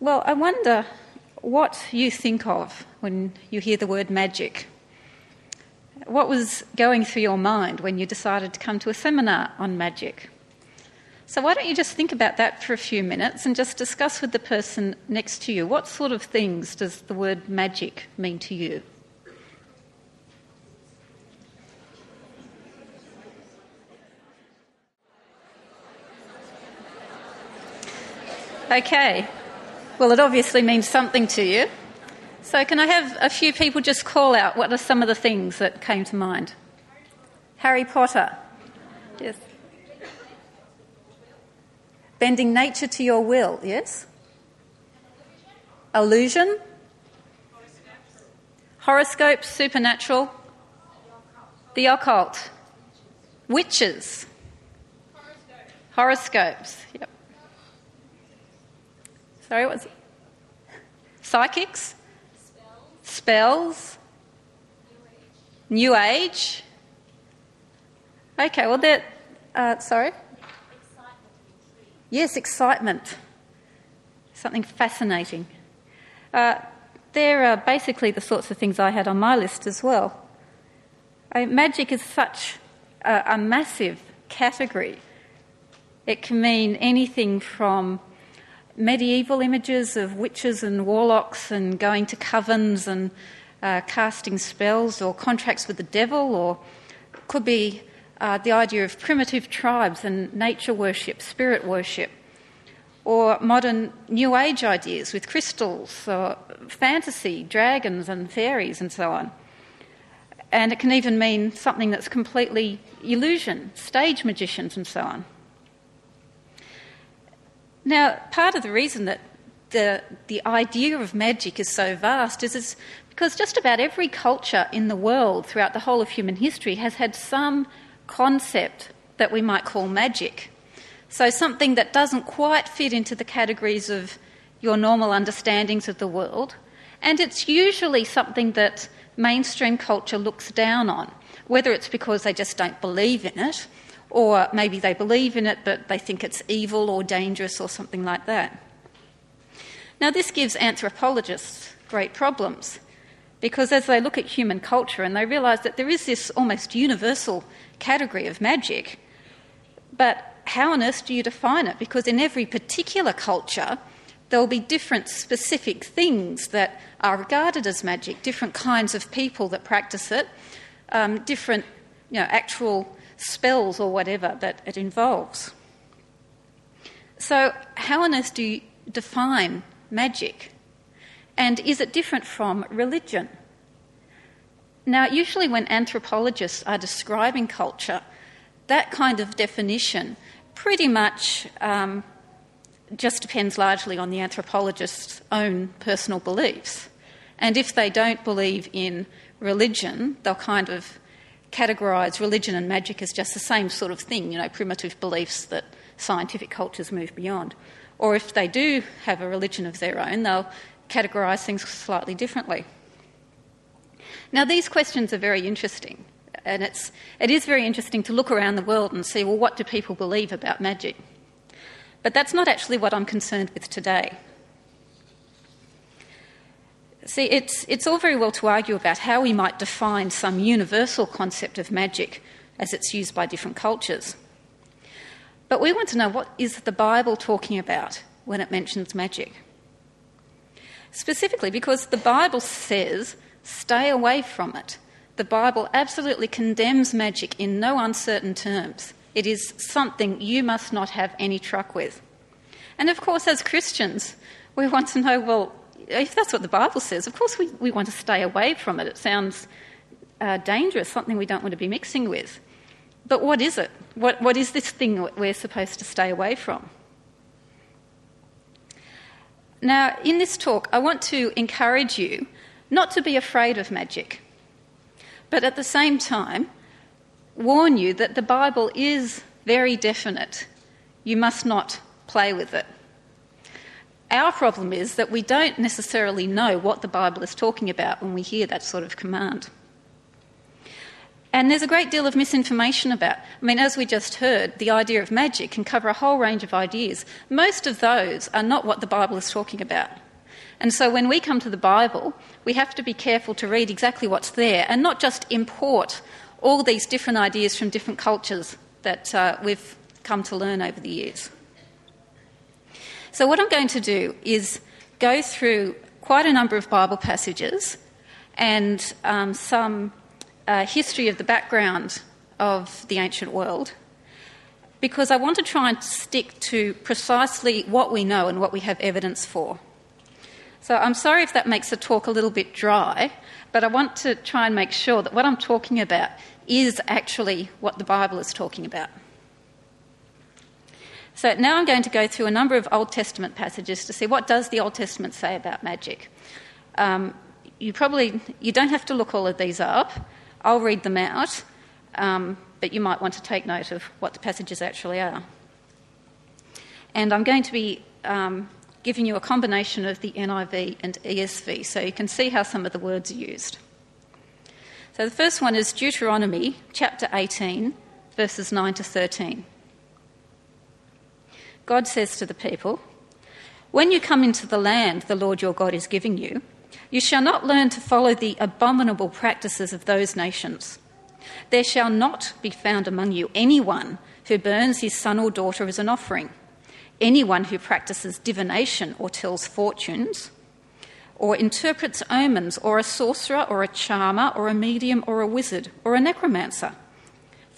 Well, I wonder what you think of when you hear the word magic. What was going through your mind when you decided to come to a seminar on magic? So, why don't you just think about that for a few minutes and just discuss with the person next to you what sort of things does the word magic mean to you? Okay. Well, it obviously means something to you. So, can I have a few people just call out what are some of the things that came to mind? Harry Potter. Yes. Bending nature to your will, yes? Illusion. Horoscopes, supernatural. The occult. Witches. Horoscopes. Yep. Sorry, what's it? Psychics? Spells. Spells. New Age. New Age. Okay, well, that. Uh, sorry? Excitement. Yes, excitement. Something fascinating. Uh, uh, basically the sorts of things I had on my list as well. magic is such a, a massive category. It can mean anything from medieval images of witches and warlocks and going to covens and uh, casting spells or contracts with the devil, or could be uh, the idea of primitive tribes and nature worship, spirit worship, or modern New Age ideas with crystals, or fantasy, dragons and fairies, and so on. And it can even mean something that's completely illusion, stage magicians, and so on. Now, part of the reason that the, the idea of magic is so vast is, is because just about every culture in the world throughout the whole of human history has had some concept that we might call magic. So, something that doesn't quite fit into the categories of your normal understandings of the world, and it's usually something that mainstream culture looks down on, whether it's because they just don't believe in it or maybe they believe in it but they think it's evil or dangerous or something like that. Now, this gives anthropologists great problems because as they look at human culture and they realise that there is this almost universal category of magic, but how on earth do you define it? Because in every particular culture, there will be different specific things that are regarded as magic, different kinds of people that practice it, um, different you know, actual spells or whatever that it involves. So, how on earth do you define magic? And is it different from religion? Now, usually when anthropologists are describing culture, that kind of definition pretty much um, just depends largely on the anthropologist's own personal beliefs. And if they don't believe in religion, they'll kind of categorise religion and magic as just the same sort of thing, you know, primitive beliefs that scientific cultures move beyond. Or if they do have a religion of their own, they'll categorise things slightly differently. Now, these questions are very interesting, and it's, it is very interesting to look around the world and see, well, what do people believe about magic? But that's not actually what I'm concerned with today. See, it's, it's all very well to argue about how we might define some universal concept of magic as it's used by different cultures. But we want to know what is the Bible talking about when it mentions magic? Specifically, because the Bible says stay away from it. The Bible absolutely condemns magic in no uncertain terms. It is something you must not have any truck with. And of course, as Christians, we want to know well, if that's what the Bible says, of course we, we want to stay away from it. It sounds uh, dangerous, something we don't want to be mixing with. But what is it? What, what is this thing we're supposed to stay away from? Now, in this talk, I want to encourage you not to be afraid of magic, but at the same time, warn you that the Bible is very definite. You must not play with it. Our problem is that we don't necessarily know what the Bible is talking about when we hear that sort of command. And there's a great deal of misinformation about. I mean, as we just heard, the idea of magic can cover a whole range of ideas. Most of those are not what the Bible is talking about. And so when we come to the Bible, we have to be careful to read exactly what's there and not just import all these different ideas from different cultures that uh, we've come to learn over the years. So, what I'm going to do is go through quite a number of Bible passages and um, some uh, history of the background of the ancient world because I want to try and stick to precisely what we know and what we have evidence for. So I'm sorry if that makes the talk a little bit dry, but I want to try and make sure that what I'm talking about is actually what the Bible is talking about. So now I'm going to go through a number of Old Testament passages to see what does the Old Testament say about magic. Um, you probably you don't have to look all of these up. I'll read them out, um, but you might want to take note of what the passages actually are. And I'm going to be um, giving you a combination of the NIV and ESV so you can see how some of the words are used. So the first one is Deuteronomy chapter 18, verses 9 to 13. God says to the people, When you come into the land the Lord your God is giving you, you shall not learn to follow the abominable practices of those nations. There shall not be found among you anyone who burns his son or daughter as an offering, anyone who practices divination or tells fortunes, or interprets omens, or a sorcerer, or a charmer, or a medium, or a wizard, or a necromancer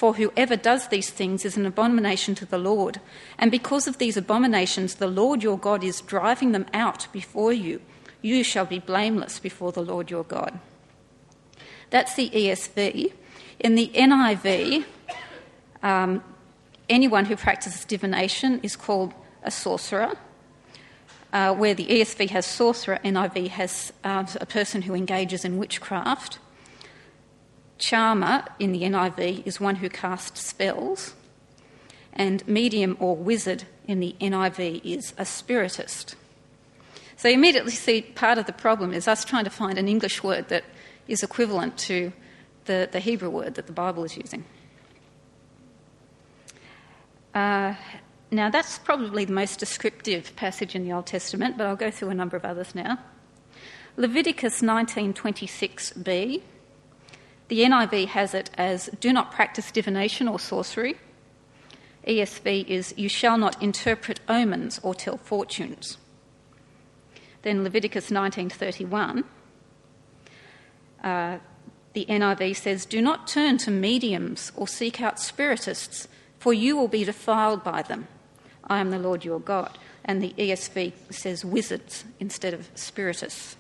for whoever does these things is an abomination to the Lord. And because of these abominations, the Lord your God is driving them out before you. You shall be blameless before the Lord your God. That's the ESV. In the NIV, um, anyone who practices divination is called a sorcerer. Uh, where the ESV has sorcerer, NIV has uh, a person who engages in witchcraft. Charmer in the NIV is one who casts spells, and medium or wizard in the NIV is a spiritist. So you immediately see part of the problem is us trying to find an English word that is equivalent to the, the Hebrew word that the Bible is using. Uh, now, that's probably the most descriptive passage in the Old Testament, but I'll go through a number of others now. Leviticus 19:26b the NIV has it as do not practice divination or sorcery. ESV is you shall not interpret omens or tell fortunes. Then Leviticus 19:31 uh, the NIV says, Do not turn to mediums or seek out spiritists, for you will be defiled by them. I am the Lord your God. And the ESV says wizards instead of spiritists.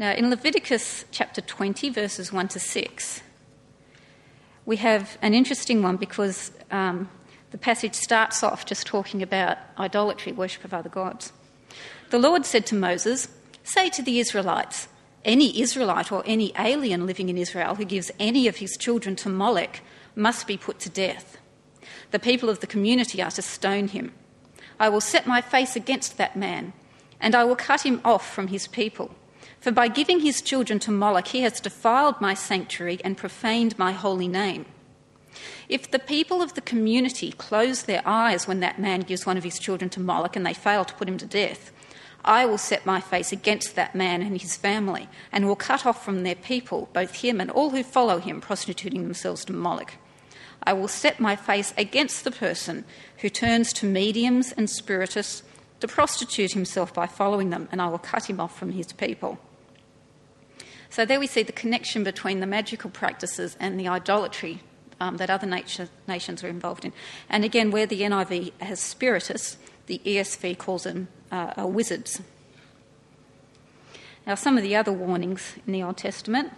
Now, in Leviticus chapter 20, verses 1 to 6, we have an interesting one because um, the passage starts off just talking about idolatry, worship of other gods. The Lord said to Moses, Say to the Israelites, any Israelite or any alien living in Israel who gives any of his children to Moloch must be put to death. The people of the community are to stone him. I will set my face against that man, and I will cut him off from his people. For by giving his children to Moloch, he has defiled my sanctuary and profaned my holy name. If the people of the community close their eyes when that man gives one of his children to Moloch and they fail to put him to death, I will set my face against that man and his family, and will cut off from their people both him and all who follow him, prostituting themselves to Moloch. I will set my face against the person who turns to mediums and spiritists to prostitute himself by following them, and I will cut him off from his people. So there we see the connection between the magical practices and the idolatry um, that other nature, nations are involved in. And again, where the NIV has spiritists, the ESV calls them uh, wizards. Now, some of the other warnings in the Old Testament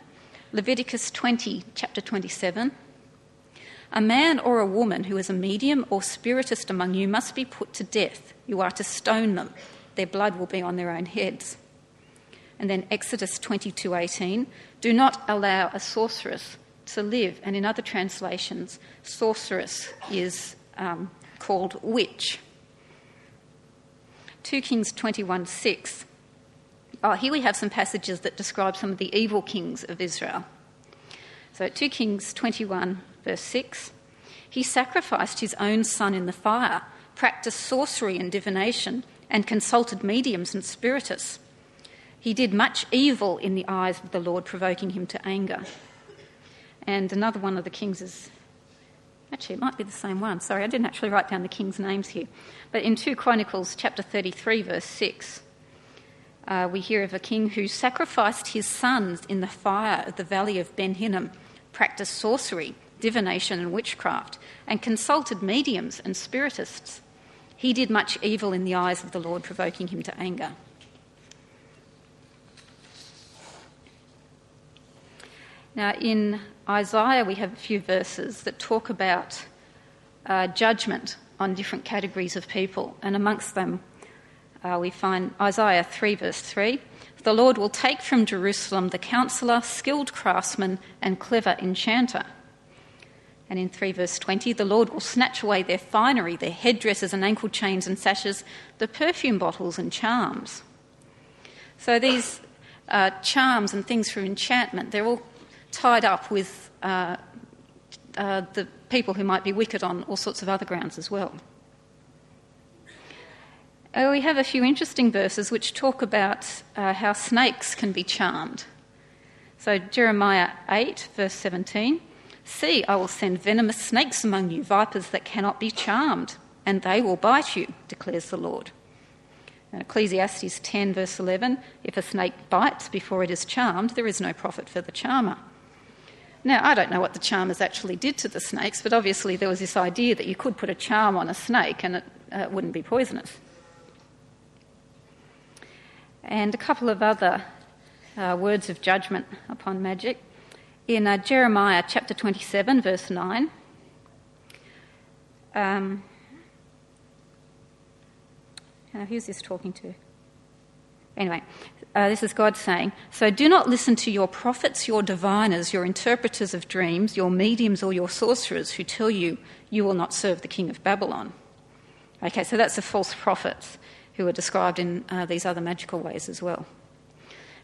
Leviticus 20, chapter 27. A man or a woman who is a medium or spiritist among you must be put to death. You are to stone them. Their blood will be on their own heads. And then Exodus 22:18, do not allow a sorceress to live. And in other translations, sorceress is um, called witch. 2 Kings 21:6, oh, here we have some passages that describe some of the evil kings of Israel. So 2 Kings 21, verse 6 He sacrificed his own son in the fire, practiced sorcery and divination, and consulted mediums and spiritists. He did much evil in the eyes of the Lord, provoking him to anger. And another one of the kings is actually, it might be the same one. Sorry, I didn't actually write down the king's names here. But in 2 Chronicles chapter 33, verse 6, uh, we hear of a king who sacrificed his sons in the fire at the valley of Ben Hinnom, practiced sorcery, divination, and witchcraft, and consulted mediums and spiritists. He did much evil in the eyes of the Lord, provoking him to anger. Now, in Isaiah, we have a few verses that talk about uh, judgment on different categories of people, and amongst them, uh, we find Isaiah 3, verse 3 The Lord will take from Jerusalem the counselor, skilled craftsman, and clever enchanter. And in 3 verse 20, the Lord will snatch away their finery, their headdresses and ankle chains and sashes, the perfume bottles and charms. So these uh, charms and things for enchantment, they're all tied up with uh, uh, the people who might be wicked on all sorts of other grounds as well. Uh, we have a few interesting verses which talk about uh, how snakes can be charmed. So, Jeremiah 8, verse 17 See, I will send venomous snakes among you, vipers that cannot be charmed, and they will bite you, declares the Lord. And Ecclesiastes 10, verse 11 If a snake bites before it is charmed, there is no profit for the charmer. Now, I don't know what the charmers actually did to the snakes, but obviously there was this idea that you could put a charm on a snake and it uh, wouldn't be poisonous. And a couple of other uh, words of judgment upon magic. In uh, Jeremiah chapter 27, verse 9, um, uh, who's this talking to? Anyway, uh, this is God saying, So do not listen to your prophets, your diviners, your interpreters of dreams, your mediums, or your sorcerers who tell you you will not serve the king of Babylon. Okay, so that's the false prophets who are described in uh, these other magical ways as well.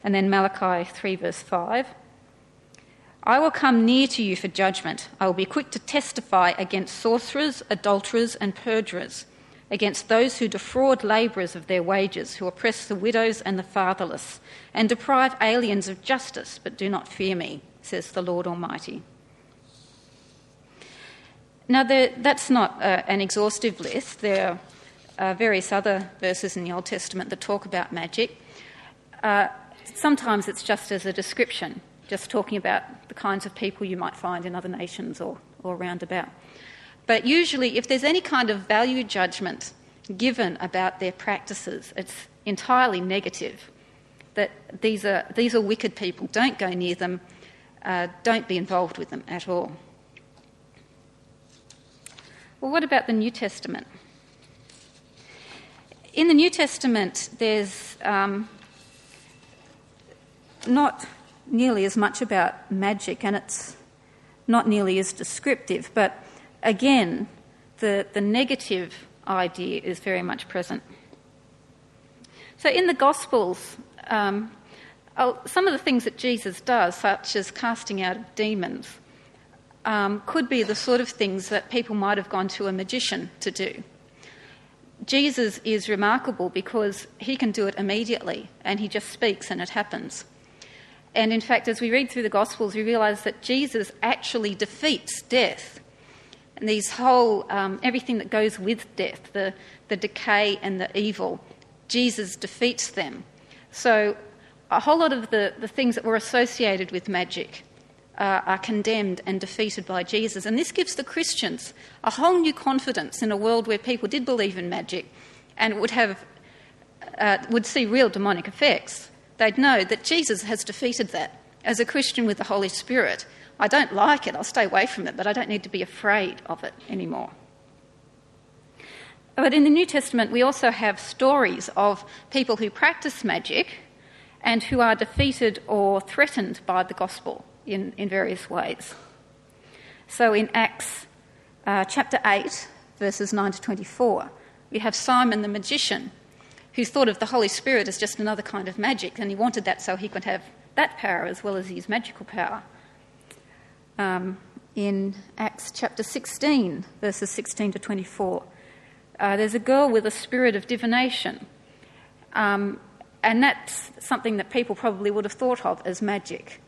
And then Malachi 3, verse 5 I will come near to you for judgment. I will be quick to testify against sorcerers, adulterers, and perjurers against those who defraud labourers of their wages, who oppress the widows and the fatherless, and deprive aliens of justice, but do not fear me, says the Lord Almighty. Now, there, that's not uh, an exhaustive list. There are uh, various other verses in the Old Testament that talk about magic. Uh, sometimes it's just as a description, just talking about the kinds of people you might find in other nations or, or roundabout. But usually, if there's any kind of value judgment given about their practices, it's entirely negative. That these are, these are wicked people, don't go near them, uh, don't be involved with them at all. Well, what about the New Testament? In the New Testament, there's um, not nearly as much about magic, and it's not nearly as descriptive, but again, the, the negative idea is very much present. So in the Gospels, um, some of the things that Jesus does, such as casting out demons, um, could be the sort of things that people might have gone to a magician to do. Jesus is remarkable because he can do it immediately and he just speaks and it happens. And in fact, as we read through the Gospels, we realise that Jesus actually defeats death and these whole, um, everything that goes with death, the, the decay and the evil, Jesus defeats them. So a whole lot of the, the things that were associated with magic uh, are condemned and defeated by Jesus. And this gives the Christians a whole new confidence in a world where people did believe in magic and would, have, uh, would see real demonic effects. They'd know that Jesus has defeated that. As a Christian with the Holy Spirit, I don't like it, I'll stay away from it, but I don't need to be afraid of it anymore. But in the New Testament, we also have stories of people who practice magic and who are defeated or threatened by the gospel in, in various ways. So in Acts uh, chapter 8, verses 9 to 24, we have Simon the magician who thought of the Holy Spirit as just another kind of magic, and he wanted that so he could have that power as well as his magical power. Um, in Acts chapter 16, verses 16 to 24, uh, there's a girl with a spirit of divination. Um, and that's something that people probably would have thought of as magic.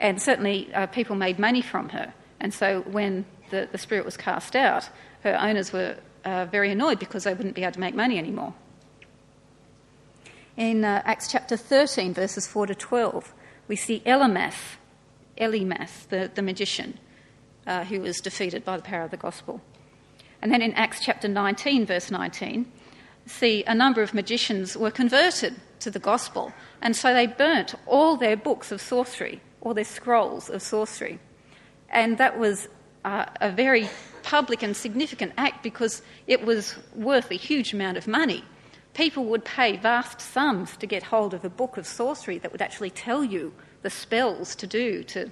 And certainly uh, people made money from her. And so when the, the spirit was cast out, her owners were uh, very annoyed because they wouldn't be able to make money anymore. In uh, Acts chapter 13, verses 4 to 12, we see Elymas, Elymas, the, the magician, uh, who was defeated by the power of the gospel. And then in Acts chapter 19, verse 19, see a number of magicians were converted to the gospel, and so they burnt all their books of sorcery, all their scrolls of sorcery. And that was uh, a very public and significant act because it was worth a huge amount of money. People would pay vast sums to get hold of a book of sorcery that would actually tell you the spells to do to,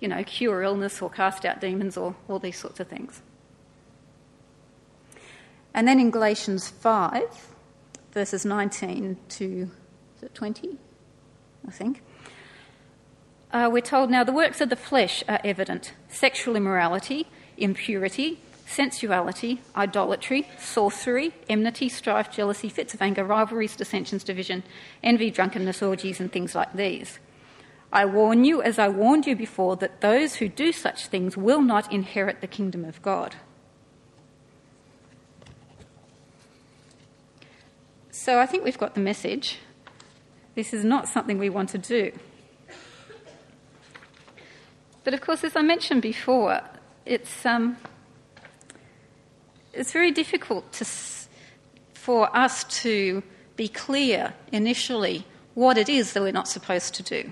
you know, cure illness or cast out demons or all these sorts of things. And then in Galatians 5, verses 19 to 20, I think, uh, we're told now the works of the flesh are evident sexual immorality, impurity, sensuality, idolatry, sorcery, enmity, strife, jealousy, fits of anger, rivalries, dissensions, division, envy, drunkenness, orgies, and things like these. I warn you, as I warned you before, that those who do such things will not inherit the kingdom of God. So I think we've got the message. This is not something we want to do. But of course, as I mentioned before, it's, um, it's very difficult to, for us to be clear initially what it is that we're not supposed to do.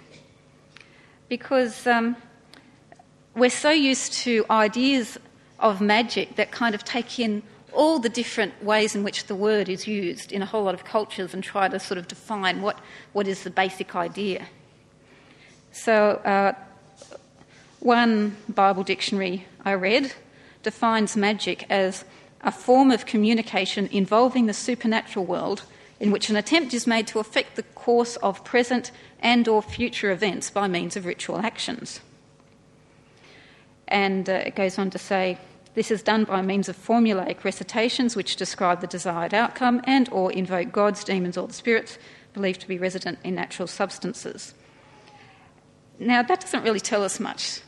Because um, we're so used to ideas of magic that kind of take in all the different ways in which the word is used in a whole lot of cultures and try to sort of define what, what is the basic idea. So, uh, one Bible dictionary I read defines magic as a form of communication involving the supernatural world in which an attempt is made to affect the course of present and or future events by means of ritual actions. And uh, it goes on to say this is done by means of formulaic recitations which describe the desired outcome and or invoke gods, demons or the spirits believed to be resident in natural substances. Now that doesn't really tell us much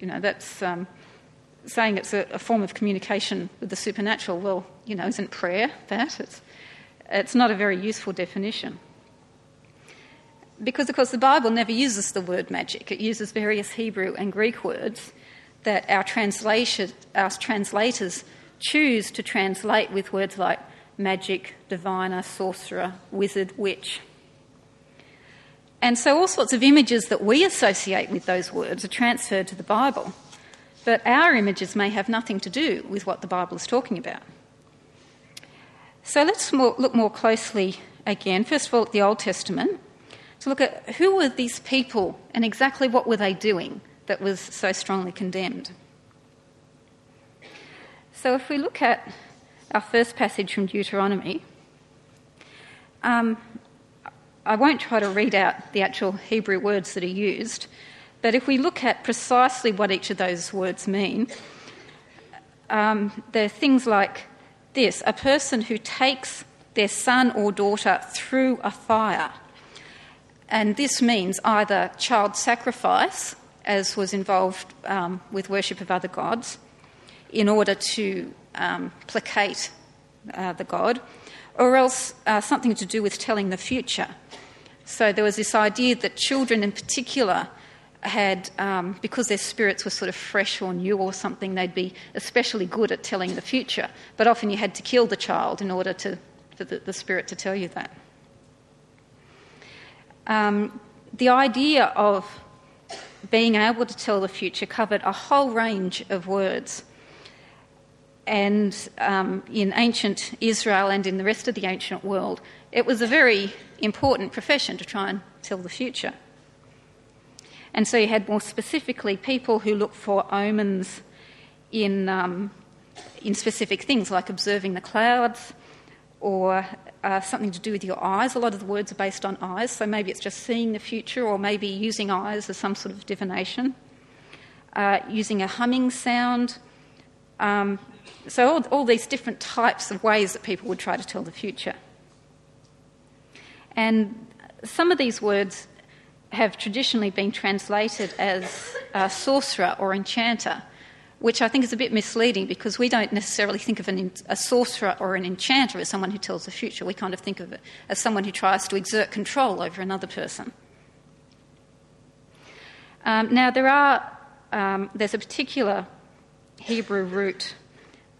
you know, that's um, saying it's a, a, form of communication with the supernatural. Well, you know, isn't prayer that? It's, it's not a very useful definition. Because, of course, the Bible never uses the word magic. It uses various Hebrew and Greek words that our, translation, our translators choose to translate with words like magic, diviner, sorcerer, wizard, witch. And so all sorts of images that we associate with those words are transferred to the Bible. But our images may have nothing to do with what the Bible is talking about. So let's more, look more closely again, first of all, at the Old Testament, to look at who were these people and exactly what were they doing that was so strongly condemned. So if we look at our first passage from Deuteronomy, um, I won't try to read out the actual Hebrew words that are used, but if we look at precisely what each of those words mean, um, they're things like this a person who takes their son or daughter through a fire. And this means either child sacrifice, as was involved um, with worship of other gods, in order to um, placate uh, the god, or else uh, something to do with telling the future. So there was this idea that children in particular had, um, because their spirits were sort of fresh or new or something, they'd be especially good at telling the future. But often you had to kill the child in order to, for the, the spirit to tell you that. Um, the idea of being able to tell the future covered a whole range of words. And um, in ancient Israel and in the rest of the ancient world, it was a very important profession to try and tell the future. And so you had more specifically people who looked for omens in, um, in specific things like observing the clouds or uh, something to do with your eyes. A lot of the words are based on eyes, so maybe it's just seeing the future, or maybe using eyes as some sort of divination. Uh, using a humming sound. Um, so, all, all these different types of ways that people would try to tell the future. And some of these words have traditionally been translated as a sorcerer or enchanter, which I think is a bit misleading because we don't necessarily think of an, a sorcerer or an enchanter as someone who tells the future. We kind of think of it as someone who tries to exert control over another person. Um, now, there are, um, there's a particular Hebrew root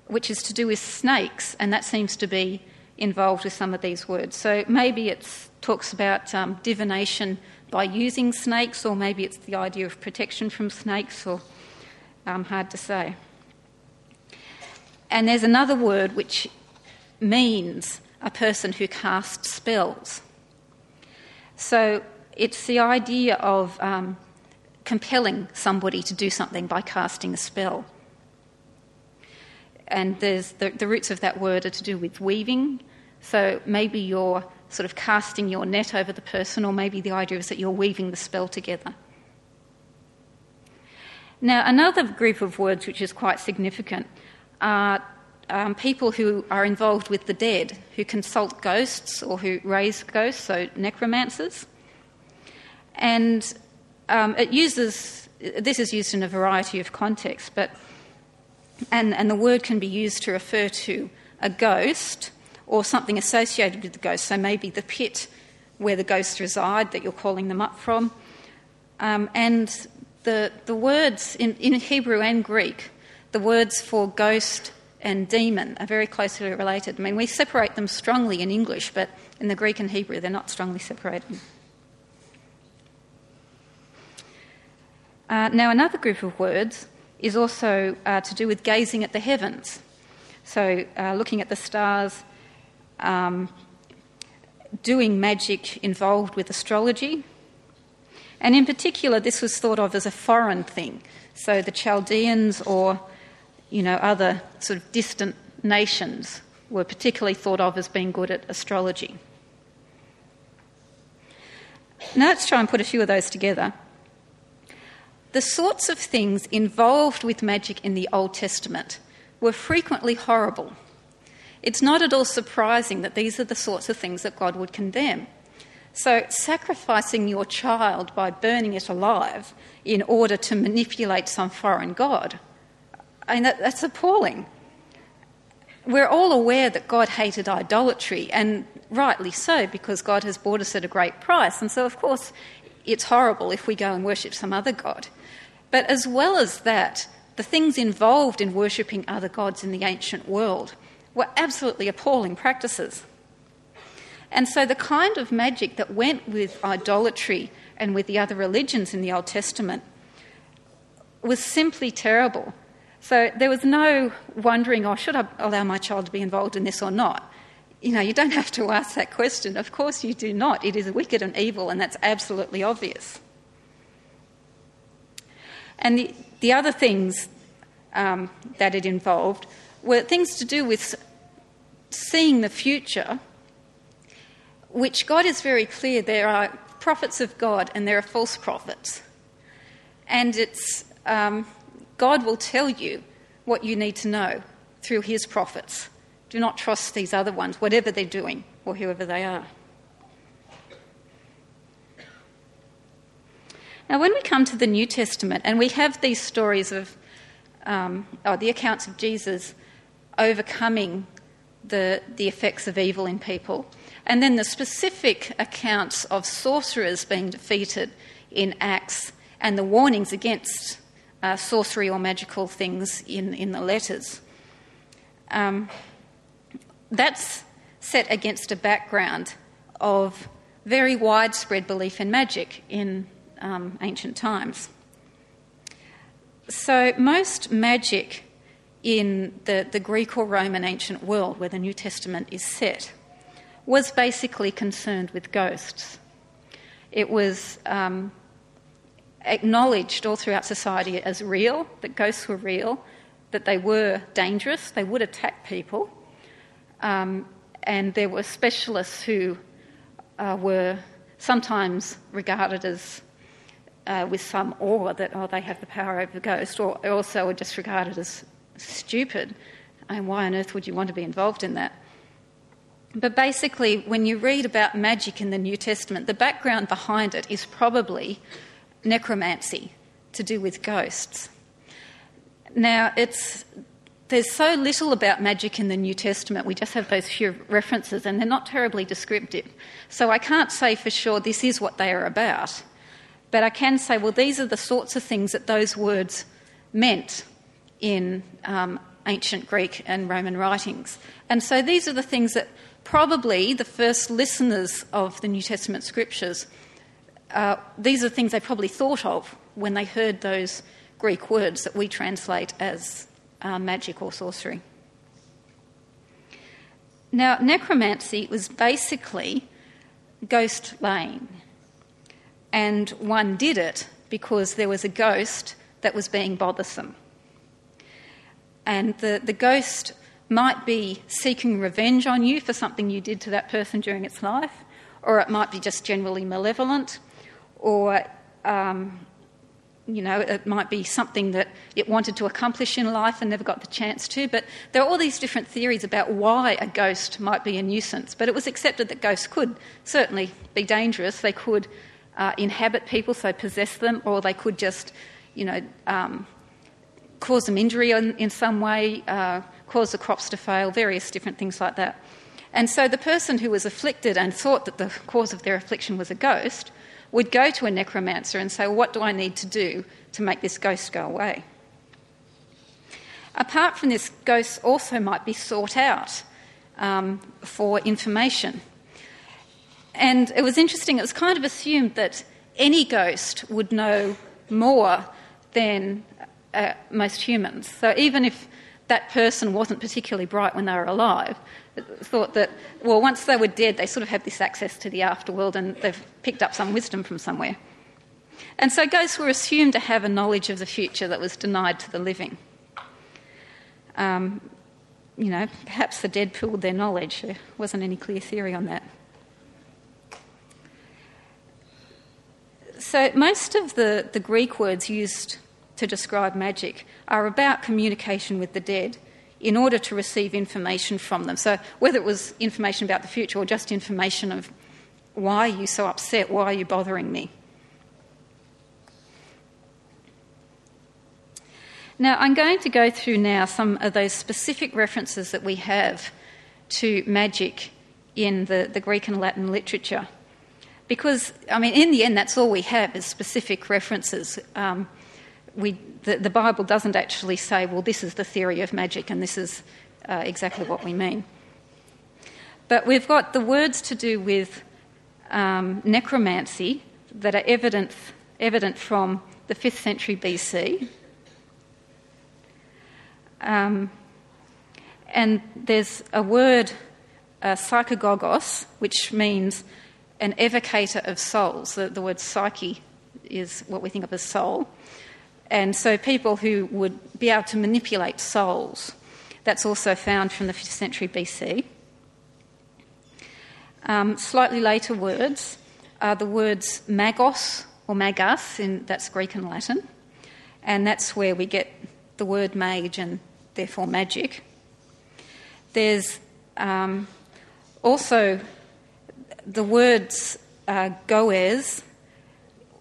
which is to do with snakes, and that seems to be involved with some of these words. So maybe it talks about um, divination by using snakes, or maybe it's the idea of protection from snakes, or um, hard to say. And there's another word which means a person who casts spells. So it's the idea of um, compelling somebody to do something by casting a spell. And there's the, the roots of that word are to do with weaving. So maybe you're sort of casting your net over the person, or maybe the idea is that you're weaving the spell together. Now, another group of words which is quite significant are um, people who are involved with the dead, who consult ghosts or who raise ghosts, so necromancers. And um, it uses, this is used in a variety of contexts, but, and, and the word can be used to refer to a ghost or something associated with the ghost, so maybe the pit where the ghosts reside that you're calling them up from. Um, and the, the words in, in Hebrew and Greek, the words for ghost and demon are very closely related. I mean, we separate them strongly in English, but in the Greek and Hebrew, they're not strongly separated. Uh, now, another group of words is also uh, to do with gazing at the heavens. So, uh, looking at the stars, um, doing magic involved with astrology. And in particular, this was thought of as a foreign thing. So, the Chaldeans or you know, other sort of distant nations were particularly thought of as being good at astrology. Now let's try and put a few of those together. The sorts of things involved with magic in the Old Testament were frequently horrible. It's not at all surprising that these are the sorts of things that God would condemn. So, sacrificing your child by burning it alive in order to manipulate some foreign god, I mean, that, that's appalling. We're all aware that God hated idolatry, and rightly so, because God has bought us at a great price. And so, of course, it's horrible if we go and worship some other God. But as well as that, the things involved in worshipping other gods in the ancient world were absolutely appalling practices. And so the kind of magic that went with idolatry and with the other religions in the Old Testament was simply terrible. So there was no wondering, oh, should I allow my child to be involved in this or not? You know, you don't have to ask that question. Of course, you do not. It is wicked and evil, and that's absolutely obvious. And the, the other things um, that it involved were things to do with seeing the future, which God is very clear there are prophets of God and there are false prophets. And it's, um, God will tell you what you need to know through his prophets. Do not trust these other ones, whatever they're doing or whoever they are. Now, when we come to the New Testament and we have these stories of um, oh, the accounts of Jesus overcoming the, the effects of evil in people, and then the specific accounts of sorcerers being defeated in Acts and the warnings against uh, sorcery or magical things in, in the letters. Um, that's set against a background of very widespread belief in magic in um, ancient times. So, most magic in the, the Greek or Roman ancient world where the New Testament is set was basically concerned with ghosts. It was um, acknowledged all throughout society as real, that ghosts were real, that they were dangerous, they would attack people, um, and there were specialists who uh, were sometimes regarded as uh, with some awe that oh they have the power over the ghost, or also were just regarded as stupid. And why on earth would you want to be involved in that? But basically, when you read about magic in the New Testament, the background behind it is probably necromancy to do with ghosts. Now, it's, there's so little about magic in the New Testament, we just have those few references, and they're not terribly descriptive. So I can't say for sure this is what they are about. But I can say, well, these are the sorts of things that those words meant in um, ancient Greek and Roman writings. And so these are the things that probably the first listeners of the New Testament scriptures, uh, these are the things they probably thought of when they heard those Greek words that we translate as uh, magic or sorcery. Now, necromancy was basically ghost laying, and one did it because there was a ghost that was being bothersome. And the, the ghost might be seeking revenge on you for something you did to that person during its life, or it might be just generally malevolent, or um, you know, it might be something that it wanted to accomplish in life and never got the chance to. But there are all these different theories about why a ghost might be a nuisance. But it was accepted that ghosts could certainly be dangerous. They could uh, inhabit people, so possess them, or they could just, you know, um, cause them injury in, in some way, uh, cause the crops to fail, various different things like that. And so the person who was afflicted and thought that the cause of their affliction was a ghost would go to a necromancer and say, What do I need to do to make this ghost go away? Apart from this, ghosts also might be sought out um, for information. And it was interesting, it was kind of assumed that any ghost would know more than uh, most humans. So even if that person wasn't particularly bright when they were alive, thought that, well, once they were dead, they sort of had this access to the afterworld and they've picked up some wisdom from somewhere. And so ghosts were assumed to have a knowledge of the future that was denied to the living. Um, you know, perhaps the dead pooled their knowledge. There wasn't any clear theory on that. So, most of the, the Greek words used to describe magic are about communication with the dead in order to receive information from them. So, whether it was information about the future or just information of why are you so upset, why are you bothering me? Now, I'm going to go through now some of those specific references that we have to magic in the, the Greek and Latin literature. Because, I mean, in the end, that's all we have is specific references. Um, we, the, the, Bible doesn't actually say, well, this is the theory of magic and this is uh, exactly what we mean. But we've got the words to do with um, necromancy that are evident, evident from the 5th century BC. Um, and there's a word, uh, psychagogos, which means an evocator of souls. The, the word psyche is what we think of as soul. And so people who would be able to manipulate souls. That's also found from the 5th century BC. Um, slightly later words are the words magos or magus, in, that's Greek and Latin, and that's where we get the word mage and therefore magic. There's um, also the words uh, goes,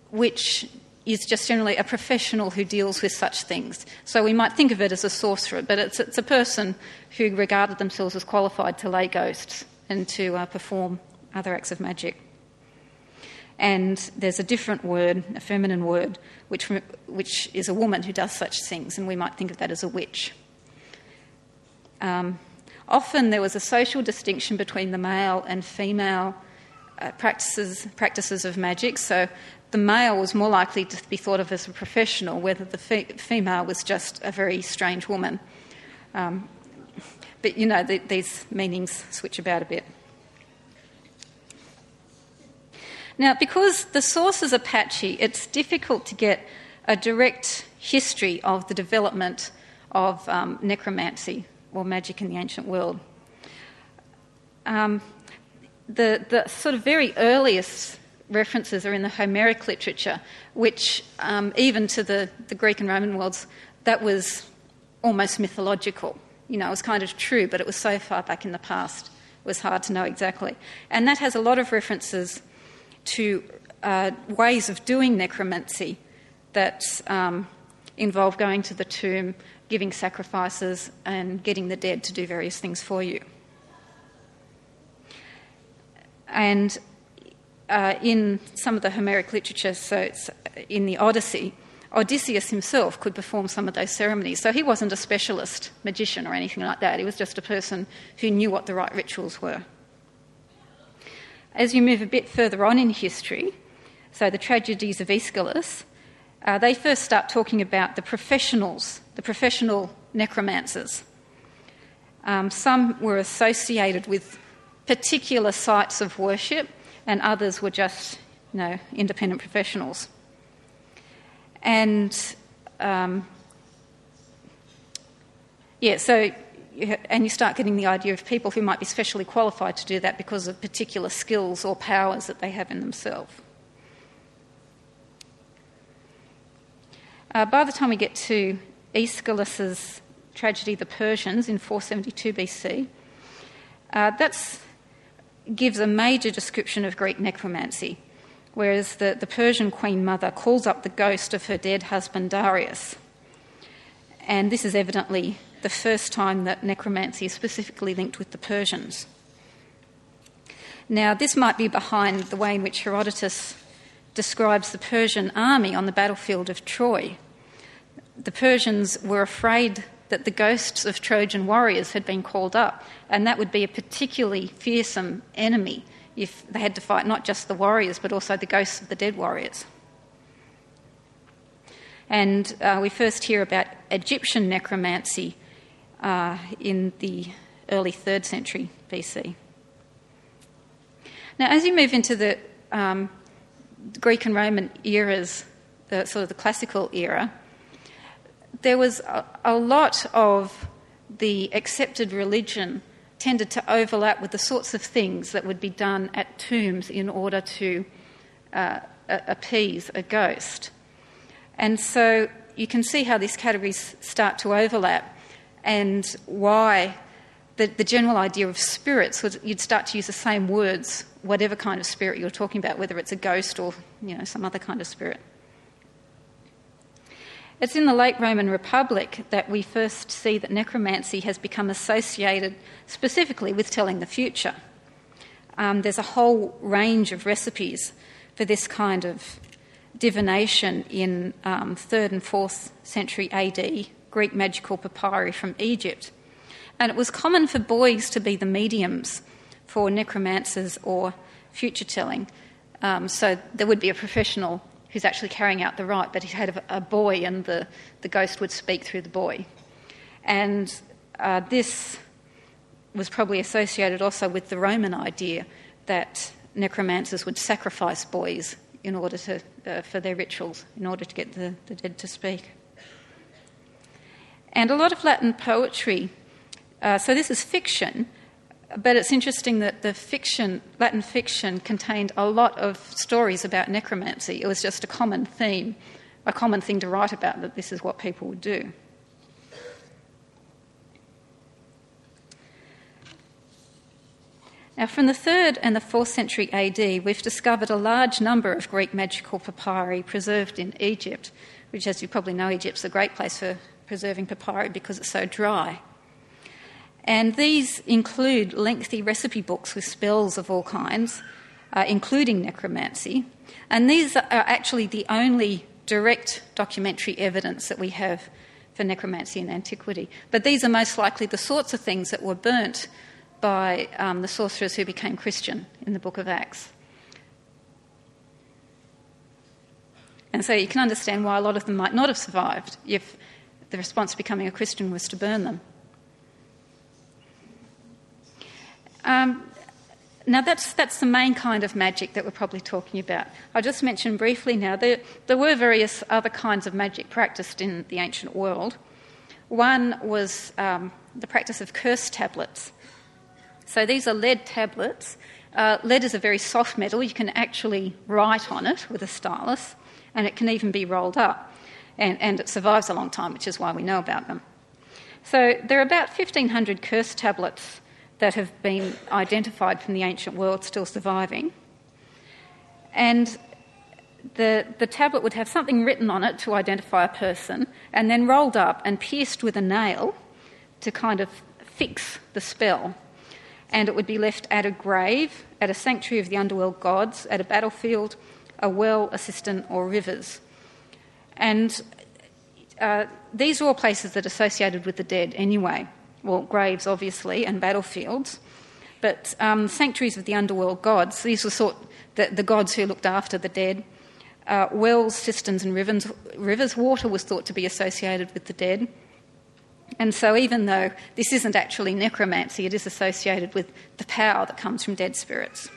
which is just generally a professional who deals with such things. So we might think of it as a sorcerer, but it's, it's a person who regarded themselves as qualified to lay ghosts and to uh, perform other acts of magic. And there's a different word, a feminine word, which, which is a woman who does such things, and we might think of that as a witch. Um, often there was a social distinction between the male and female uh, practices, practices of magic. So the male was more likely to be thought of as a professional, whether the fe- female was just a very strange woman. Um, but you know, the, these meanings switch about a bit. Now, because the sources are patchy, it's difficult to get a direct history of the development of um, necromancy or magic in the ancient world. um, the, the sort of very earliest references are in the Homeric literature, which, um, even to the, the Greek and Roman worlds, that was almost mythological. You know, it was kind of true, but it was so far back in the past, it was hard to know exactly. And that has a lot of references to uh, ways of doing necromancy that um, involve going to the tomb, giving sacrifices, and getting the dead to do various things for you. And uh, in some of the Homeric literature, so it's in the Odyssey, Odysseus himself could perform some of those ceremonies. So he wasn't a specialist magician or anything like that. He was just a person who knew what the right rituals were. As you move a bit further on in history, so the tragedies of Aeschylus, uh, they first start talking about the professionals, the professional necromancers. Um, some were associated with particular sites of worship, and others were just, you know, independent professionals. And um, yeah, so and you start getting the idea of people who might be specially qualified to do that because of particular skills or powers that they have in themselves. Uh, by the time we get to Aeschylus's tragedy, The Persians, in 472 BC, uh, that's gives a major description of Greek necromancy, whereas the, the Persian queen mother calls up the ghost of her dead husband Darius. And this is evidently the first time that necromancy is specifically linked with the Persians. Now, this might be behind the way in which Herodotus describes the Persian army on the battlefield of Troy. The Persians were afraid that the ghosts of Trojan warriors had been called up, and that would be a particularly fearsome enemy if they had to fight not just the warriors but also the ghosts of the dead warriors. And uh, we first hear about Egyptian necromancy uh, in the early 3rd century BC. Now, as you move into the um, Greek and Roman eras, the sort of the classical era, there was a, a lot of the accepted religion tended to overlap with the sorts of things that would be done at tombs in order to uh, appease a ghost. And so you can see how these categories start to overlap and why the, the general idea of spirits was you'd start to use the same words, whatever kind of spirit you're talking about, whether it's a ghost or you know, some other kind of spirit. It's in the late Roman Republic that we first see that necromancy has become associated specifically with telling the future. Um, there's a whole range of recipes for this kind of divination in um, 3rd and 4th century AD, Greek magical papyri from Egypt. And it was common for boys to be the mediums for necromancers or future telling. Um, so there would be a professional who's actually carrying out the rite, but he had a, boy and the, the ghost would speak through the boy. And uh, this was probably associated also with the Roman idea that necromancers would sacrifice boys in order to, uh, for their rituals, in order to get the, the dead to speak. And a lot of Latin poetry, uh, so this is fiction, but it's interesting that the fiction, Latin fiction, contained a lot of stories about necromancy. It was just a common theme, a common thing to write about, that this is what people would do. Now, from the 3rd and the 4th century AD, we've discovered a large number of Greek magical papyri preserved in Egypt, which, as you probably know, Egypt's a great place for preserving papyri because it's so dry. And these include lengthy recipe books with spells of all kinds, uh, including necromancy. And these are actually the only direct documentary evidence that we have for necromancy in antiquity. But these are most likely the sorts of things that were burnt by um, the sorcerers who became Christian in the book of Acts. And so you can understand why a lot of them might not have survived if the response to becoming a Christian was to burn them. Um, now, that's, that's the main kind of magic that we're probably talking about. I'll just mention briefly now there, there were various other kinds of magic practiced in the ancient world. One was um, the practice of curse tablets. So these are lead tablets. Uh, lead is a very soft metal. You can actually write on it with a stylus, and it can even be rolled up. And, and it survives a long time, which is why we know about them. So there are about 1,500 curse tablets that have been identified from the ancient world still surviving. And the, the tablet would have something written on it to identify a person, and then rolled up and pierced with a nail to kind of fix the spell. And it would be left at a grave, at a sanctuary of the underworld gods, at a battlefield, a well, a cistern, or rivers. And uh, these are all places that are associated with the dead anyway. Well, graves, obviously, and battlefields. But um, sanctuaries of the underworld gods, these were sort the, the gods who looked after the dead. Uh, wells, cisterns, and rivers, rivers, water was thought to be associated with the dead. And so, even though this isn't actually necromancy, it is associated with the power that comes from dead spirits.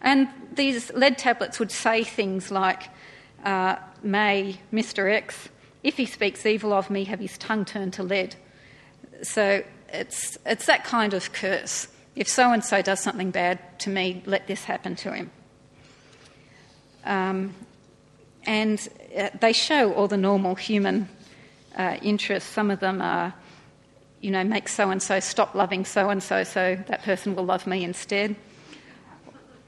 And these lead tablets would say things like, uh, May Mr. X, if he speaks evil of me, have his tongue turned to lead. So, it's, it's that kind of curse. If so and so does something bad to me, let this happen to him. Um, and uh, they show all the normal human uh, interests. Some of them are, you know, make so and so stop loving so and so, so that person will love me instead.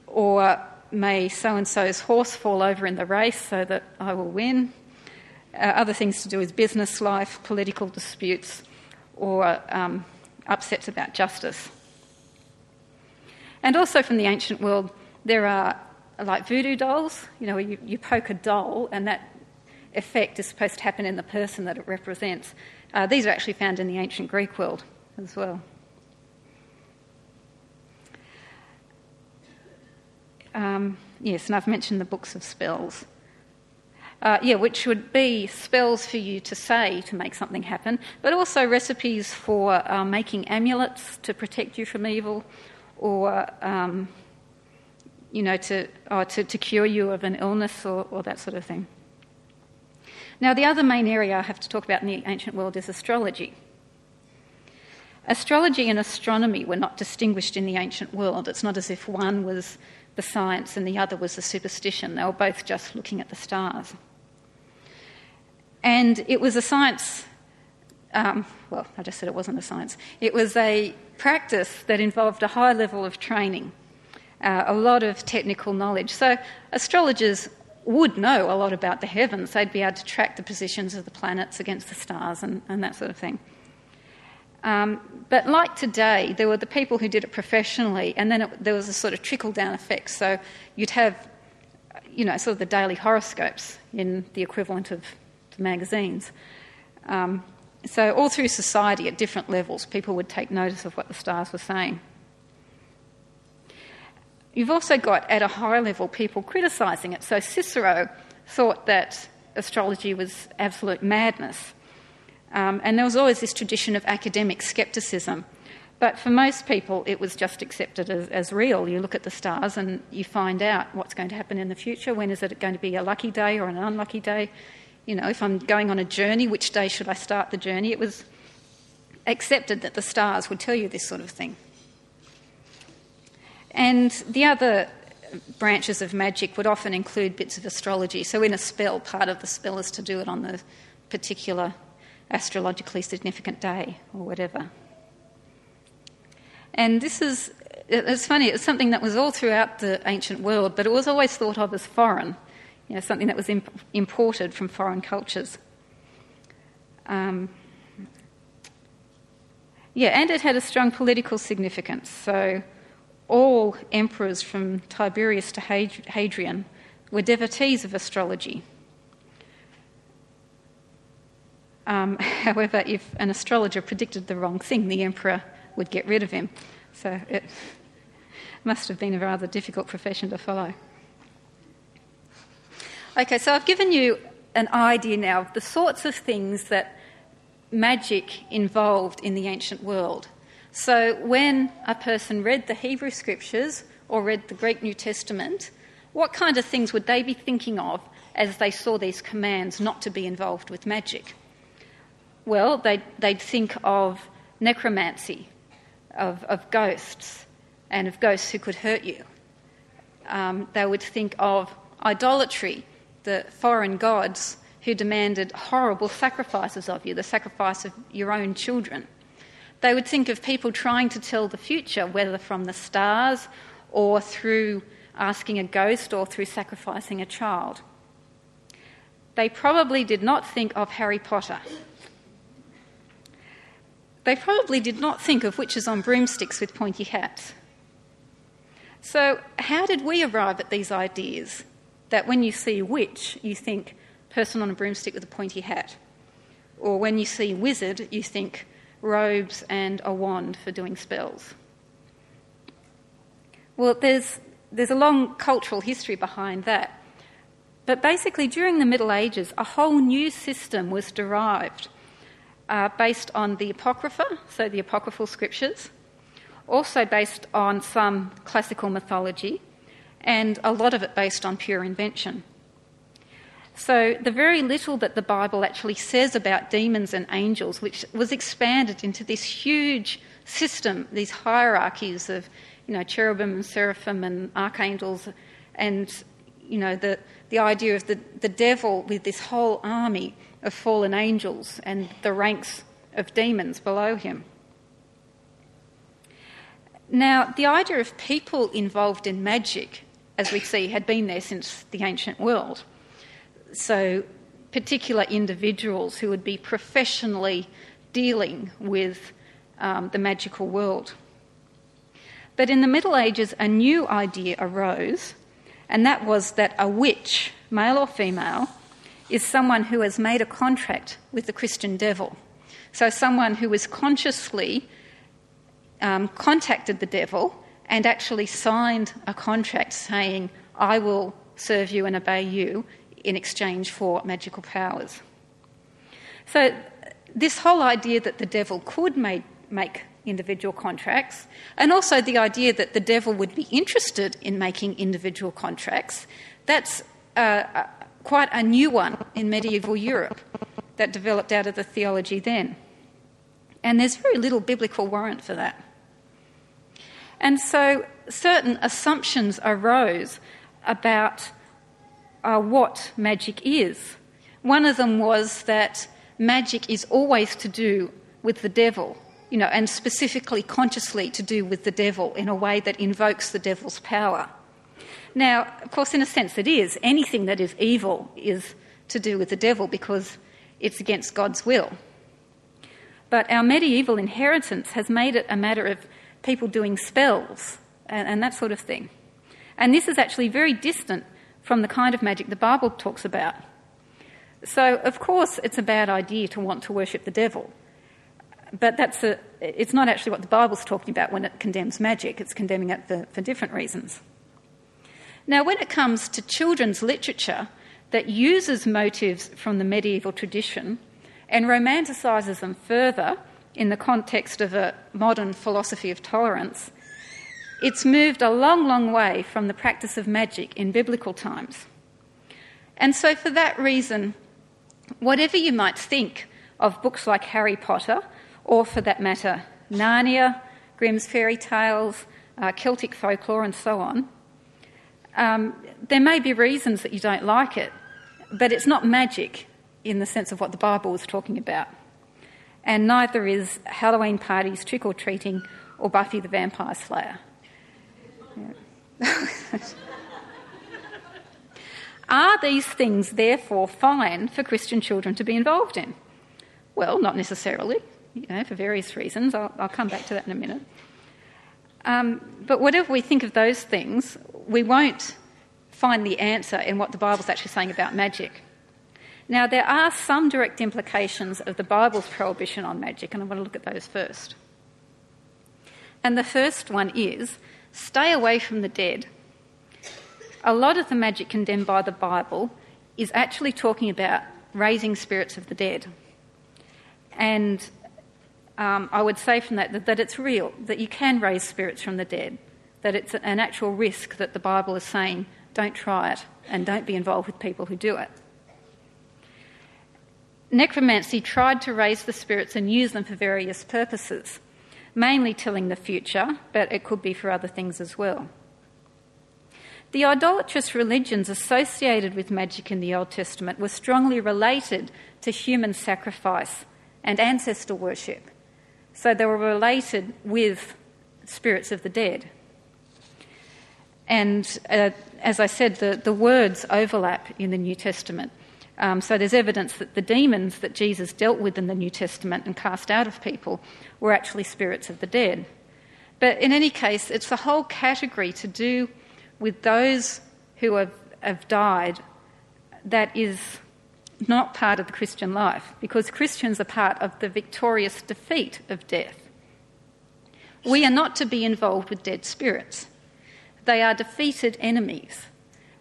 Or may so and so's horse fall over in the race so that I will win. Uh, other things to do with business life, political disputes, or um, upsets about justice. And also from the ancient world, there are like voodoo dolls. You know, you, you poke a doll, and that effect is supposed to happen in the person that it represents. Uh, these are actually found in the ancient Greek world as well. Um, yes, and I've mentioned the books of spells. Uh, yeah, which would be spells for you to say to make something happen, but also recipes for uh, making amulets to protect you from evil, or um, you know, to, or to, to cure you of an illness or, or that sort of thing. Now, the other main area I have to talk about in the ancient world is astrology. Astrology and astronomy were not distinguished in the ancient world. It's not as if one was the science and the other was the superstition. They were both just looking at the stars. And it was a science, um, well, I just said it wasn't a science, it was a practice that involved a high level of training uh, a lot of technical knowledge. So astrologers would know a lot about the heavens. They'd be able to track the positions of the planets against the stars and, and that sort of thing. Um, but like today, there were the people who did it professionally, and then it, there was a sort of trickle down effect. So you'd have, you know, sort of the daily horoscopes in the equivalent of magazines. Um, so all through society, at different levels, people would take notice of what the stars were saying. You've also got, at a higher level, people criticising it. So Cicero thought that astrology was absolute madness. Um, and there was always this tradition of academic scepticism. But for most people, it was just accepted as, as, real. You look at the stars and you find out what's going to happen in the future. When is it going to be a lucky day or an unlucky day? You know, if I'm going on a journey, which day should I start the journey? It was accepted that the stars would tell you this sort of thing. And the other branches of magic would often include bits of astrology. So, in a spell, part of the spell is to do it on the particular astrologically significant day or whatever. And this is, it's funny, it's something that was all throughout the ancient world, but it was always thought of as foreign, you know, something that was imp- imported from foreign cultures. Um, yeah, and it had a strong political significance. So, all emperors from Tiberius to Hadrian were devotees of astrology. Um, however, if an astrologer predicted the wrong thing, the emperor would get rid of him. So it must have been a rather difficult profession to follow. Okay, so I've given you an idea now of the sorts of things that magic involved in the ancient world. So when a person read the Hebrew scriptures or read the Greek New Testament, what kind of things would they be thinking of as they saw these commands not to be involved with magic? Well, they'd, they'd think of necromancy, of, of ghosts and of ghosts who could hurt you. Um, they would think of idolatry, the foreign gods who demanded horrible sacrifices of you, the sacrifice of your own children. They would think of people trying to tell the future, whether from the stars or through asking a ghost or through sacrificing a child. They probably did not think of Harry Potter. They probably did not think of witches on broomsticks with pointy hats. So, how did we arrive at these ideas that when you see witch, you think person on a broomstick with a pointy hat? Or when you see wizard, you think robes and a wand for doing spells? Well, there's, there's a long cultural history behind that. But basically, during the Middle Ages, a whole new system was derived uh, based on the Apocrypha, so the apocryphal scriptures, also based on some classical mythology, and a lot of it based on pure invention. So, the very little that the Bible actually says about demons and angels, which was expanded into this huge system, these hierarchies of you know, cherubim and seraphim and archangels, and you know, the, the idea of the, the devil with this whole army of fallen angels and the ranks of demons below him. Now, the idea of people involved in magic, as we see, had been there since the ancient world. So, particular individuals who would be professionally dealing with um, the magical world. But in the Middle Ages, a new idea arose, and that was that a witch, male or female, is someone who has made a contract with the Christian devil. So, someone who has consciously um, contacted the devil and actually signed a contract saying, I will serve you and obey you in exchange for magical powers. So, this whole idea that the devil could make, make individual contracts, and also the idea that the devil would be interested in making individual contracts, that's uh, uh, quite a new one in medieval Europe that developed out of the theology then. And there's very little biblical warrant for that. And so certain assumptions arose about uh, what magic is. One of them was that magic is always to do with the devil, you know, and specifically consciously to do with the devil in a way that invokes the devil's power. Now, of course, in a sense, it is. Anything that is evil is to do with the devil because it's against God's will. But our medieval inheritance has made it a matter of people doing spells and, and that sort of thing. And this is actually very distant from the kind of magic the Bible talks about. So, of course, it's a bad idea to want to worship the devil. But that's a, it's not actually what the Bible's talking about when it condemns magic, it's condemning it for, for different reasons. Now, when it comes to children's literature that uses motives from the medieval tradition and romanticises them further in the context of a modern philosophy of tolerance, it's moved a long, long way from the practice of magic in biblical times. And so, for that reason, whatever you might think of books like Harry Potter, or for that matter, Narnia, Grimm's fairy tales, uh, Celtic folklore, and so on, um, there may be reasons that you don't like it, but it's not magic in the sense of what the Bible was talking about. And neither is Halloween parties, trick or treating, or Buffy the Vampire Slayer. Are these things therefore fine for Christian children to be involved in? Well, not necessarily, you know, for various reasons. I'll, I'll come back to that in a minute. Um, but whatever we think of those things, we won't find the answer in what the Bible's actually saying about magic. Now, there are some direct implications of the Bible's prohibition on magic, and I want to look at those first. And the first one is stay away from the dead. A lot of the magic condemned by the Bible is actually talking about raising spirits of the dead. And um, I would say from that, that that it's real, that you can raise spirits from the dead, that it's an actual risk that the Bible is saying don't try it and don't be involved with people who do it. Necromancy tried to raise the spirits and use them for various purposes. mainly telling the future, but it could be for other things as well. The idolatrous religions associated with magic in the Old Testament were strongly related to human sacrifice and ancestor worship. So they were related with spirits of the dead. And uh, as I said, the, the words overlap in the New Testament. Um, so there's evidence that the demons that Jesus dealt with in the New Testament and cast out of people were actually spirits of the dead. But in any case, it's a whole category to do with those who have, have died that is not part of the Christian life, because Christians are part of the victorious defeat of death. We are not to be involved with dead spirits. They are defeated enemies.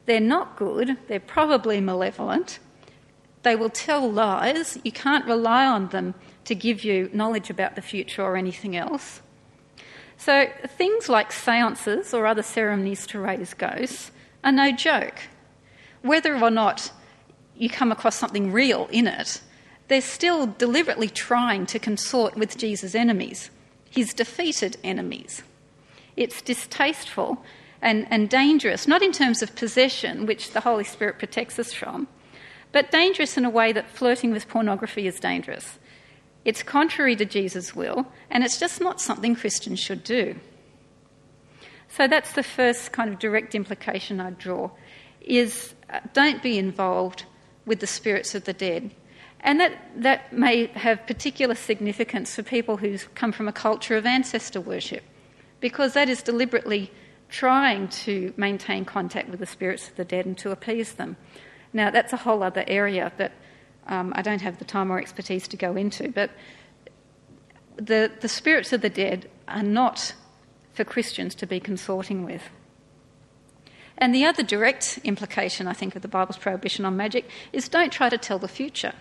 They're not good, they're probably malevolent. They will tell lies. You can't rely on them to give you knowledge about the future or anything else. So, things like seances or other ceremonies to raise ghosts are no joke. Whether or not you come across something real in it, they're still deliberately trying to consort with Jesus' enemies, his defeated enemies. It's distasteful and, and dangerous, not in terms of possession, which the Holy Spirit protects us from, but dangerous in a way that flirting with pornography is dangerous. It's contrary to Jesus' will, and it's just not something Christians should do. So that's the first kind of direct implication I'd draw is uh, don't be involved with the spirits of the dead. And that, that may have particular significance for people who come from a culture of ancestor worship, because that is deliberately trying to maintain contact with the spirits of the dead and to appease them. Now, that's a whole other area that um, I don't have the time or expertise to go into, but the, the spirits of the dead are not for Christians to be consorting with. And the other direct implication, I think, of the Bible's prohibition on magic is don't try to tell the future.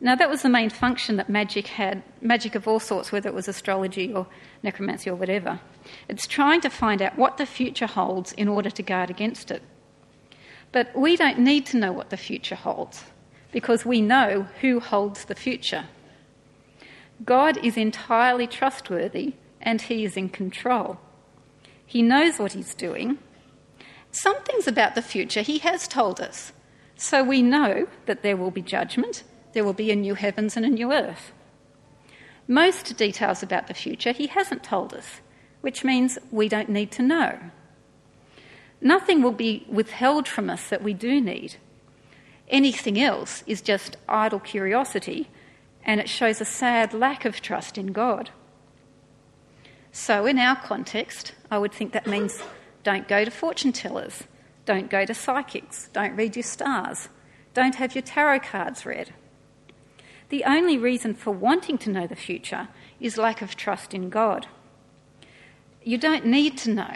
Now, that was the main function that magic had magic of all sorts, whether it was astrology or necromancy or whatever. It's trying to find out what the future holds in order to guard against it. But we don't need to know what the future holds because we know who holds the future. God is entirely trustworthy and He is in control. He knows what He's doing. Some things about the future He has told us. So we know that there will be judgment, there will be a new heavens and a new earth. Most details about the future He hasn't told us, which means we don't need to know. Nothing will be withheld from us that we do need. Anything else is just idle curiosity, and it shows a sad lack of trust in God. So, in our context, I would think that means don't go to fortune tellers, don't go to psychics, don't read your stars, don't have your tarot cards read. The only reason for wanting to know the future is lack of trust in God. You don't need to know.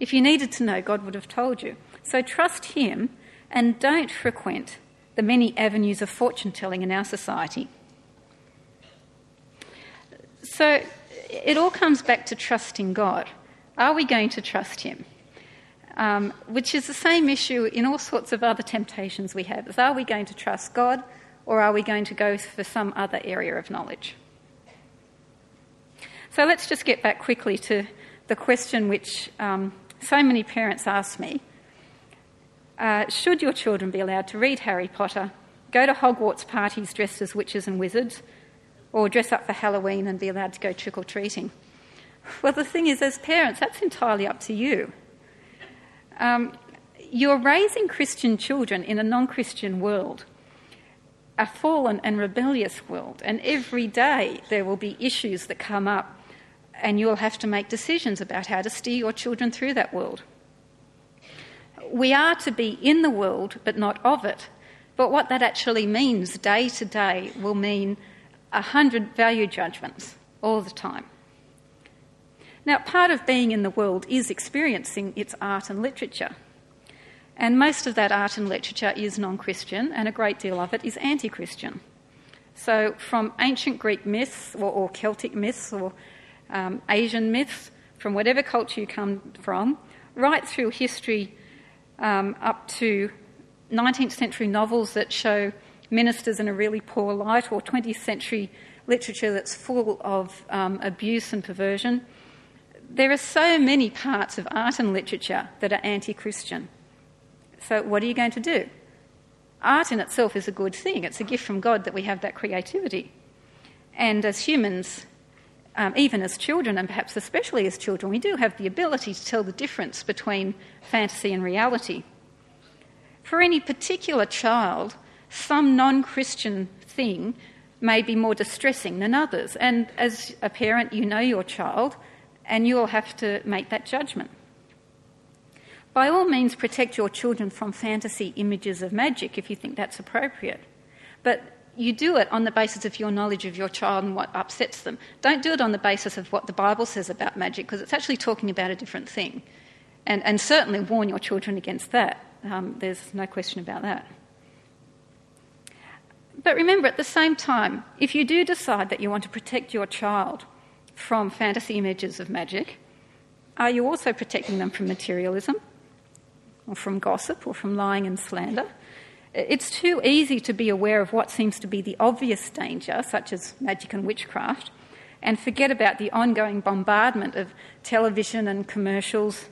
If you needed to know, God would have told you. So trust Him and don't frequent the many avenues of fortune telling in our society. So it all comes back to trusting God. Are we going to trust Him? Um, which is the same issue in all sorts of other temptations we have. Is are we going to trust God or are we going to go for some other area of knowledge? So let's just get back quickly to the question which um, so many parents ask me uh, Should your children be allowed to read Harry Potter, go to Hogwarts parties dressed as witches and wizards, or dress up for Halloween and be allowed to go trick or treating? Well, the thing is, as parents, that's entirely up to you. Um, you're raising Christian children in a non Christian world, a fallen and rebellious world, and every day there will be issues that come up and you'll have to make decisions about how to steer your children through that world. We are to be in the world, but not of it. But what that actually means day to day will mean a hundred value judgments all the time. Now, part of being in the world is experiencing its art and literature. And most of that art and literature is non Christian, and a great deal of it is anti Christian. So, from ancient Greek myths or, or Celtic myths or um, Asian myths, from whatever culture you come from, right through history um, up to 19th century novels that show ministers in a really poor light, or 20th century literature that's full of um, abuse and perversion. There are so many parts of art and literature that are anti Christian. So, what are you going to do? Art in itself is a good thing, it's a gift from God that we have that creativity. And as humans, um, even as children, and perhaps especially as children, we do have the ability to tell the difference between fantasy and reality. For any particular child, some non Christian thing may be more distressing than others. And as a parent, you know your child and you'll have to make that judgment. By all means, protect your children from fantasy images of magic if you think that's appropriate. But you do it on the basis of your knowledge of your child and what upsets them. Don't do it on the basis of what the Bible says about magic, because it's actually talking about a different thing. And, and certainly warn your children against that. Um, there's no question about that. But remember, at the same time, if you do decide that you want to protect your child from fantasy images of magic, are you also protecting them from materialism, or from gossip, or from lying and slander? It's too easy to be aware of what seems to be the obvious danger, such as magic and witchcraft, and forget about the ongoing bombardment of television and commercials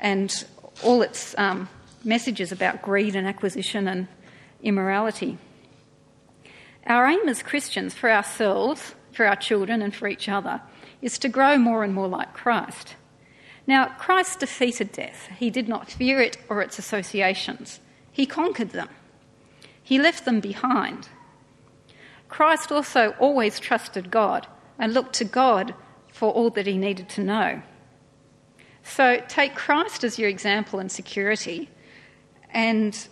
and all its um, messages about greed and acquisition and immorality. Our aim as Christians for ourselves, for our children, and for each other is to grow more and more like Christ. Now, Christ defeated death. He did not fear it or its associations, He conquered them, He left them behind. Christ also always trusted God and looked to God for all that he needed to know. So take Christ as your example and security, and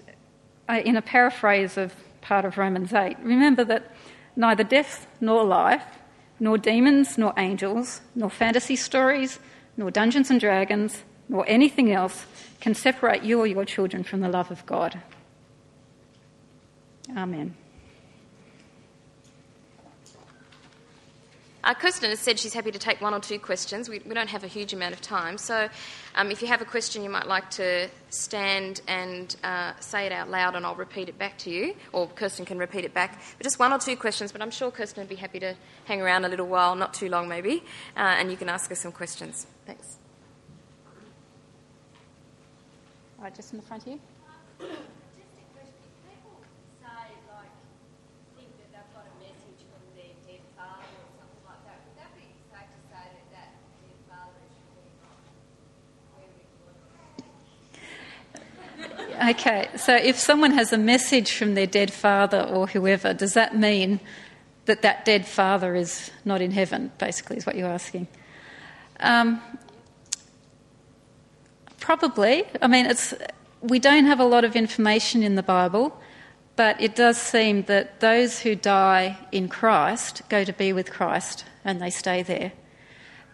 uh, in a paraphrase of part of Romans 8. Remember that neither death nor life, nor demons nor angels, nor fantasy stories, nor Dungeons and Dragons, nor anything else can separate you or your children from the love of God. Amen. Kirsten has said she's happy to take one or two questions. We, we don't have a huge amount of time. So um, if you have a question, you might like to stand and uh, say it out loud, and I'll repeat it back to you, or Kirsten can repeat it back. But just one or two questions, but I'm sure Kirsten would be happy to hang around a little while, not too long maybe, uh, and you can ask her some questions. Thanks. Right, just in the front here. Okay, so if someone has a message from their dead father or whoever, does that mean that that dead father is not in heaven, basically, is what you're asking? Um, probably. I mean, it's, we don't have a lot of information in the Bible, but it does seem that those who die in Christ go to be with Christ and they stay there.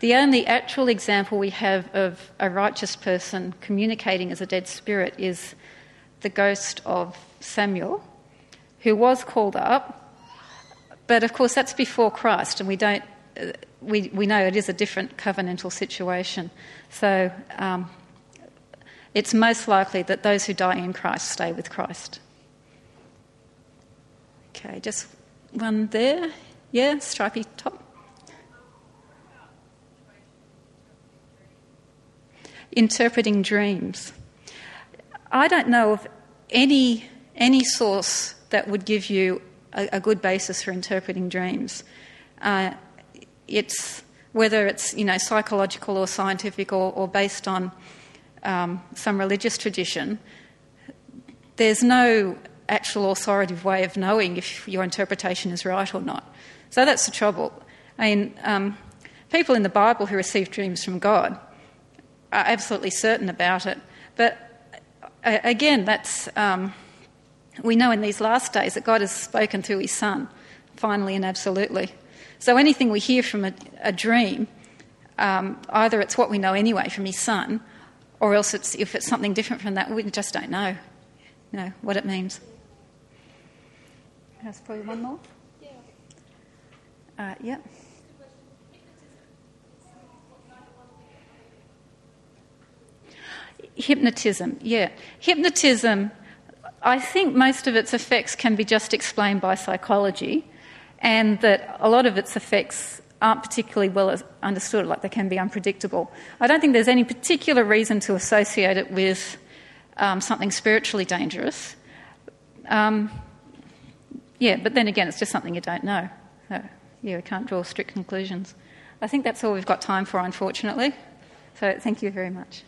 The only actual example we have of a righteous person communicating as a dead spirit is the ghost of Samuel, who was called up. But of course, that's before Christ, and we don't. Uh, we, we know it is a different covenantal situation. So um, it's most likely that those who die in Christ stay with Christ. Okay, just one there. Yeah, stripy top. Interpreting dreams. I don't know of any, any source that would give you a, a good basis for interpreting dreams. Uh, it's whether it's you know psychological or scientific or, or based on um, some religious tradition. There's no actual authoritative way of knowing if your interpretation is right or not. So that's the trouble. I mean, um, people in the Bible who received dreams from God absolutely certain about it, but again, that's, um, we know in these last days that God has spoken through his Son, finally and absolutely. So anything we hear from a, a dream, um, either it's what we know anyway from his Son, or else it's, if it's something different from that, we just don't know, you know what it means. That's probably one more. Yeah. Uh, yeah. Hypnotism, yeah. Hypnotism, I think most of its effects can be just explained by psychology. and that a lot of its effects aren't particularly well understood, like they can be unpredictable. I don't think there's any particular reason to associate it with um, something spiritually dangerous. Um, yeah, but then again, it's just something you don't know. So, yeah, we can't draw strict conclusions. I think that's all we've got time for, unfortunately. So, thank you very much.